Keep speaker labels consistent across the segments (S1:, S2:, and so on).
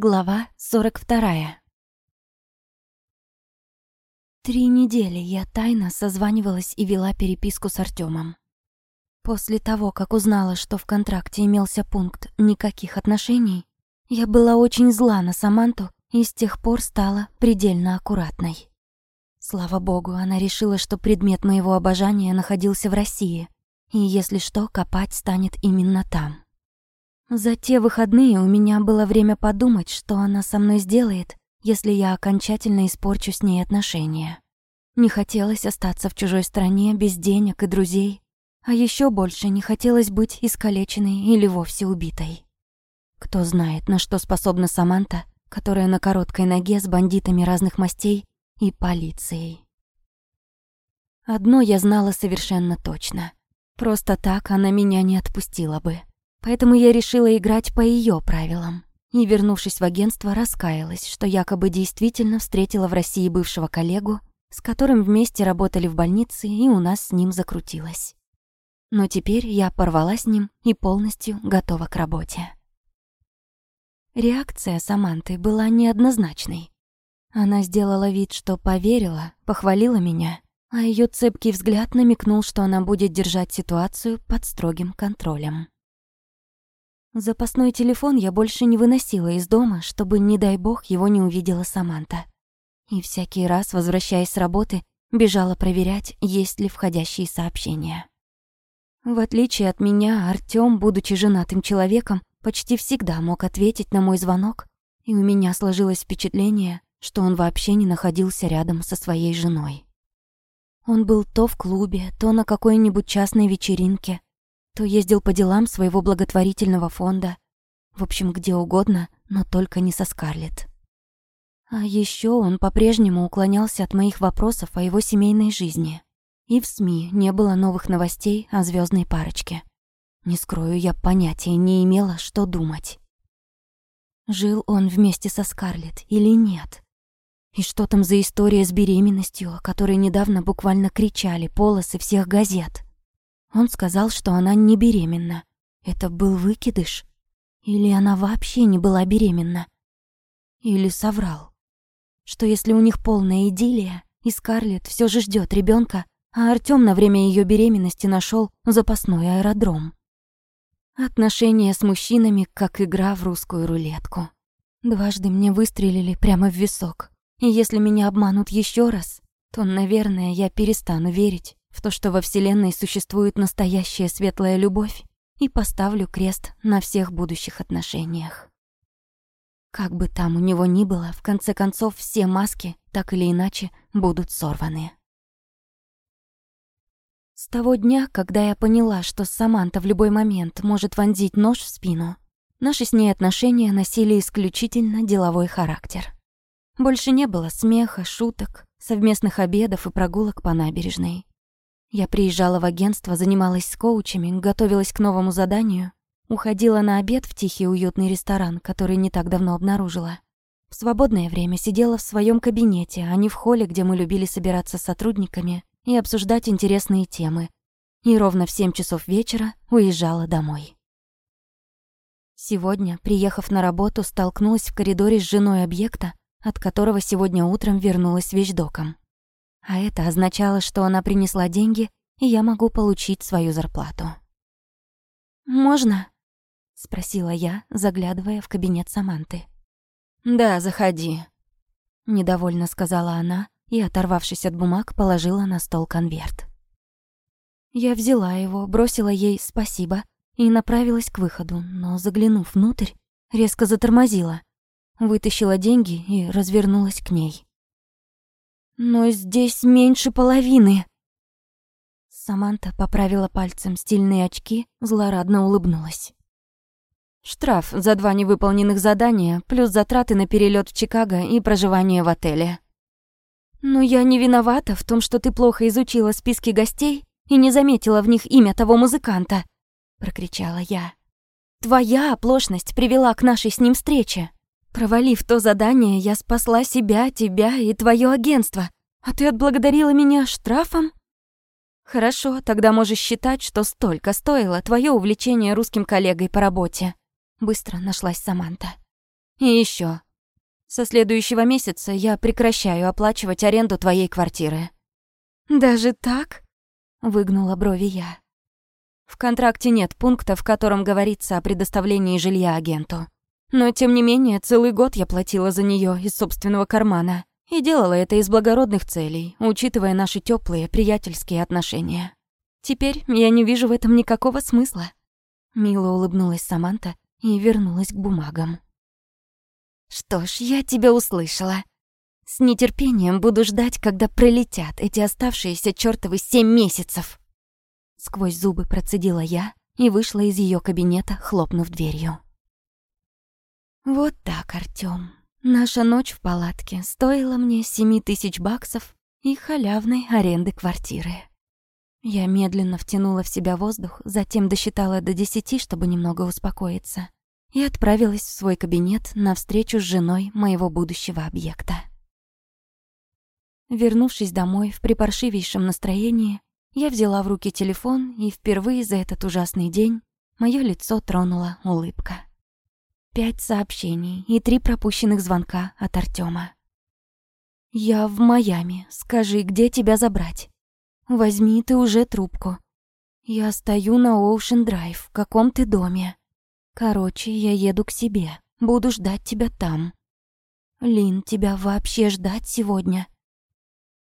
S1: Глава 42. Три недели я тайно созванивалась и вела переписку с Артемом. После того, как узнала, что в контракте имелся пункт «никаких отношений», я была очень зла на Саманту и с тех пор стала предельно аккуратной. Слава богу, она решила, что предмет моего обожания находился в России, и если что, копать станет именно там. За те выходные у меня было время подумать, что она со мной сделает, если я окончательно испорчу с ней отношения. Не хотелось остаться в чужой стране без денег и друзей, а еще больше не хотелось быть искалеченной или вовсе убитой. Кто знает, на что способна Саманта, которая на короткой ноге с бандитами разных мастей и полицией. Одно я знала совершенно точно. Просто так она меня не отпустила бы. Поэтому я решила играть по ее правилам. И, вернувшись в агентство, раскаялась, что якобы действительно встретила в России бывшего коллегу, с которым вместе работали в больнице, и у нас с ним закрутилось. Но теперь я порвала с ним и полностью готова к работе. Реакция Саманты была неоднозначной. Она сделала вид, что поверила, похвалила меня, а ее цепкий взгляд намекнул, что она будет держать ситуацию под строгим контролем. Запасной телефон я больше не выносила из дома, чтобы, не дай бог, его не увидела Саманта. И всякий раз, возвращаясь с работы, бежала проверять, есть ли входящие сообщения. В отличие от меня, Артём, будучи женатым человеком, почти всегда мог ответить на мой звонок, и у меня сложилось впечатление, что он вообще не находился рядом со своей женой. Он был то в клубе, то на какой-нибудь частной вечеринке, то ездил по делам своего благотворительного фонда. В общем, где угодно, но только не со Скарлетт. А еще он по-прежнему уклонялся от моих вопросов о его семейной жизни. И в СМИ не было новых новостей о звездной парочке. Не скрою, я понятия не имела, что думать. Жил он вместе со Скарлетт или нет? И что там за история с беременностью, о которой недавно буквально кричали полосы всех газет? Он сказал, что она не беременна. Это был выкидыш? Или она вообще не была беременна? Или соврал? Что если у них полная идиллия, и Скарлетт все же ждет ребенка, а Артём на время ее беременности нашел запасной аэродром? Отношения с мужчинами как игра в русскую рулетку. Дважды мне выстрелили прямо в висок. И если меня обманут еще раз, то, наверное, я перестану верить в то, что во Вселенной существует настоящая светлая любовь, и поставлю крест на всех будущих отношениях. Как бы там у него ни было, в конце концов все маски, так или иначе, будут сорваны. С того дня, когда я поняла, что Саманта в любой момент может вонзить нож в спину, наши с ней отношения носили исключительно деловой характер. Больше не было смеха, шуток, совместных обедов и прогулок по набережной. Я приезжала в агентство, занималась с коучами, готовилась к новому заданию, уходила на обед в тихий уютный ресторан, который не так давно обнаружила. В свободное время сидела в своем кабинете, а не в холле, где мы любили собираться с сотрудниками и обсуждать интересные темы. И ровно в семь часов вечера уезжала домой. Сегодня, приехав на работу, столкнулась в коридоре с женой объекта, от которого сегодня утром вернулась вещдоком. А это означало, что она принесла деньги, и я могу получить свою зарплату. «Можно?» — спросила я, заглядывая в кабинет Саманты.
S2: «Да, заходи», —
S1: недовольно сказала она и, оторвавшись от бумаг, положила на стол конверт. Я взяла его, бросила ей «спасибо» и направилась к выходу, но, заглянув внутрь, резко затормозила, вытащила деньги и развернулась к ней. Но здесь меньше половины. Саманта поправила пальцем стильные очки, злорадно улыбнулась.
S2: Штраф за два невыполненных задания, плюс затраты на перелет в Чикаго и проживание в отеле.
S1: Но я не виновата в том, что ты плохо изучила списки гостей и не заметила в них имя того музыканта, прокричала я. Твоя оплошность привела к нашей с ним встрече. Провалив то задание, я спасла себя, тебя и твое агентство. А ты отблагодарила меня штрафом? Хорошо, тогда можешь считать, что столько стоило твое увлечение русским коллегой по работе. Быстро нашлась Саманта.
S2: И еще. Со следующего месяца я прекращаю оплачивать аренду твоей квартиры».
S1: «Даже так?» — выгнула брови я.
S2: В контракте нет пункта, в котором говорится о предоставлении жилья агенту. Но, тем не менее, целый год я платила за нее из собственного кармана. И делала это из благородных целей, учитывая наши теплые приятельские отношения. Теперь я не вижу в этом никакого смысла. Мило улыбнулась Саманта и вернулась к бумагам.
S1: Что ж, я тебя услышала. С нетерпением буду ждать, когда пролетят эти оставшиеся чёртовы семь месяцев. Сквозь зубы процедила я и вышла из ее кабинета, хлопнув дверью. Вот так, Артём. Наша ночь в палатке стоила мне семи тысяч баксов и халявной аренды квартиры. Я медленно втянула в себя воздух, затем досчитала до десяти, чтобы немного успокоиться, и отправилась в свой кабинет на встречу с женой моего будущего объекта. Вернувшись домой в припаршивейшем настроении, я взяла в руки телефон, и впервые за этот ужасный день моё лицо тронула улыбка. Пять сообщений и три пропущенных звонка от Артема. «Я в Майами. Скажи, где тебя забрать? Возьми ты уже трубку. Я стою на Оушен Драйв. В каком ты доме? Короче, я еду к себе. Буду ждать тебя там. Лин, тебя вообще ждать сегодня?»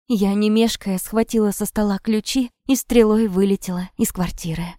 S1: Я, не мешкая, схватила со стола ключи и стрелой вылетела из квартиры.